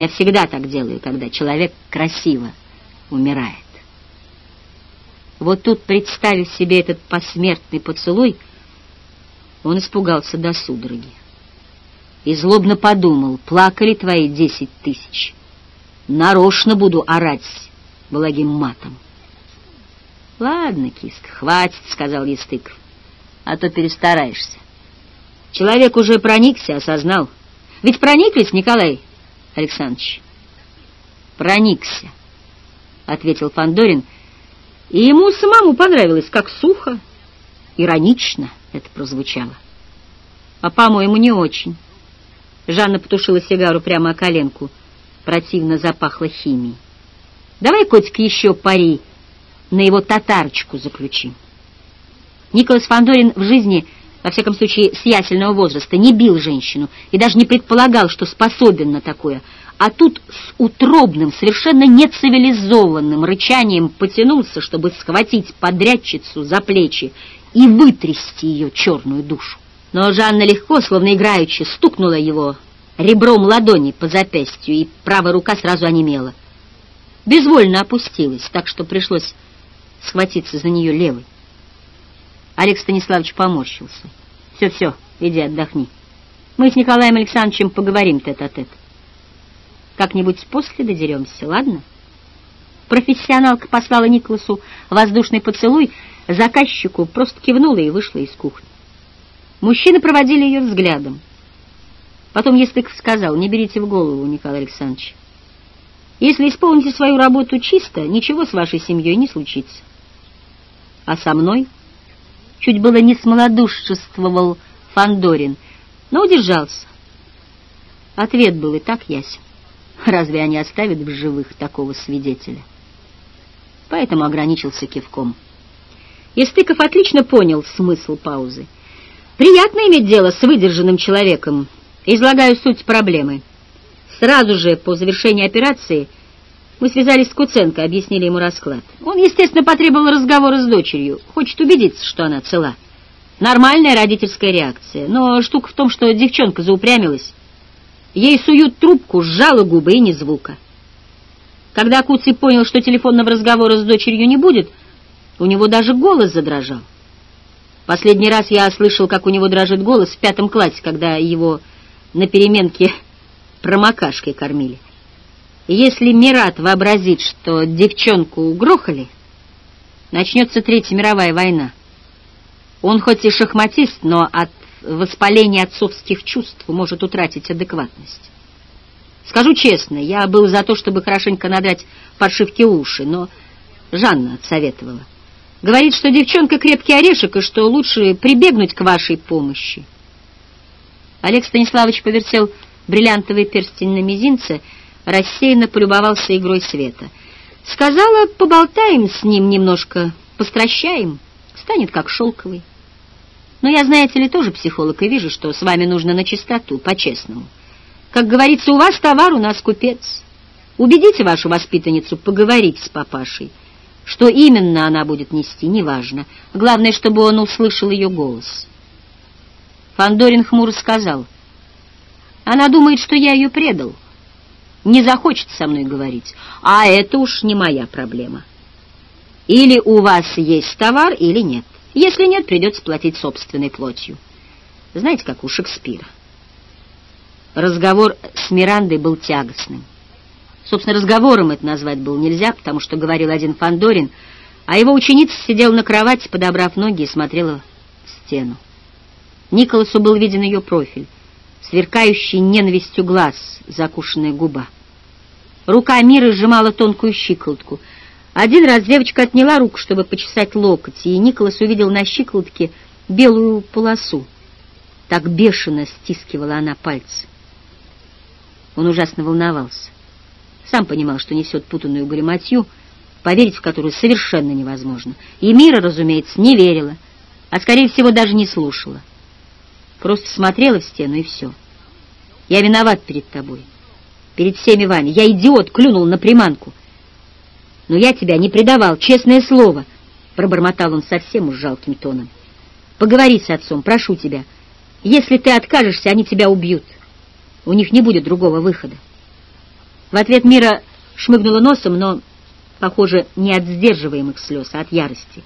Я всегда так делаю, когда человек красиво умирает. Вот тут, представив себе этот посмертный поцелуй, он испугался до судороги. И злобно подумал, плакали твои десять тысяч. Нарочно буду орать благим матом. — Ладно, киска, хватит, — сказал Естыков, — а то перестараешься. Человек уже проникся, осознал. Ведь прониклись, Николай Александрович? Проникся, — ответил Фандорин, и ему самому понравилось, как сухо, иронично это прозвучало. А, по-моему, не очень. Жанна потушила сигару прямо о коленку. Противно запахло химией. Давай, котик, еще пари на его татарочку заключим. Николас Фандорин в жизни, во всяком случае, с ясельного возраста, не бил женщину и даже не предполагал, что способен на такое, а тут с утробным, совершенно нецивилизованным рычанием потянулся, чтобы схватить подрядчицу за плечи и вытрясти ее черную душу. Но Жанна легко, словно играючи, стукнула его ребром ладони по запястью, и правая рука сразу онемела. Безвольно опустилась, так что пришлось схватиться за нее левой. Олег Станиславович поморщился. «Все-все, иди отдохни. Мы с Николаем Александровичем поговорим тет-а-тет. -тет. Как-нибудь после додеремся, ладно?» Профессионалка послала Николасу воздушный поцелуй, заказчику просто кивнула и вышла из кухни. Мужчины проводили ее взглядом. Потом Естыков сказал, не берите в голову, Николай Александрович. Если исполните свою работу чисто, ничего с вашей семьей не случится. А со мной? Чуть было не смолодушествовал Фандорин, но удержался. Ответ был и так ясен. Разве они оставят в живых такого свидетеля? Поэтому ограничился кивком. Истыков отлично понял смысл паузы. Приятно иметь дело с выдержанным человеком. Излагаю суть проблемы. Сразу же по завершении операции мы связались с Куценко, объяснили ему расклад. Он, естественно, потребовал разговора с дочерью, хочет убедиться, что она цела. Нормальная родительская реакция, но штука в том, что девчонка заупрямилась. Ей суют трубку, сжала губы и ни звука. Когда Куцый понял, что телефонного разговора с дочерью не будет, у него даже голос задрожал. Последний раз я слышал, как у него дрожит голос в пятом классе, когда его на переменке промокашкой кормили. Если Мират вообразит, что девчонку угрохали, начнется Третья мировая война. Он хоть и шахматист, но от воспаления отцовских чувств может утратить адекватность. Скажу честно, я был за то, чтобы хорошенько надрать фальшивки уши, но Жанна отсоветовала. Говорит, что девчонка крепкий орешек, и что лучше прибегнуть к вашей помощи. Олег Станиславович повертел бриллиантовый перстень на мизинце, рассеянно полюбовался игрой света. Сказала, поболтаем с ним немножко, постращаем, станет как шелковый. Но я, знаете ли, тоже психолог, и вижу, что с вами нужно на чистоту, по-честному. Как говорится, у вас товар, у нас купец. Убедите вашу воспитанницу поговорить с папашей. Что именно она будет нести, неважно. Главное, чтобы он услышал ее голос. Фандорин хмуро сказал — она думает, что я ее предал. Не захочет со мной говорить. А это уж не моя проблема. Или у вас есть товар, или нет. Если нет, придется платить собственной плотью. Знаете, как у Шекспира. Разговор с Мирандой был тягостным. Собственно, разговором это назвать было нельзя, потому что говорил один Фандорин, а его ученица сидела на кровати, подобрав ноги, и смотрела в стену. Николасу был виден ее профиль сверкающий ненавистью глаз, закушенная губа. Рука Миры сжимала тонкую щиколотку. Один раз девочка отняла руку, чтобы почесать локоть, и Николас увидел на щиколотке белую полосу. Так бешено стискивала она пальцы. Он ужасно волновался. Сам понимал, что несет путанную галиматью, поверить в которую совершенно невозможно. И Мира, разумеется, не верила, а, скорее всего, даже не слушала. Просто смотрела в стену, и все. Я виноват перед тобой, перед всеми вами. Я идиот, клюнул на приманку. Но я тебя не предавал, честное слово, — пробормотал он совсем уж жалким тоном. Поговори с отцом, прошу тебя. Если ты откажешься, они тебя убьют. У них не будет другого выхода. В ответ Мира шмыгнула носом, но, похоже, не от сдерживаемых слез, а от ярости.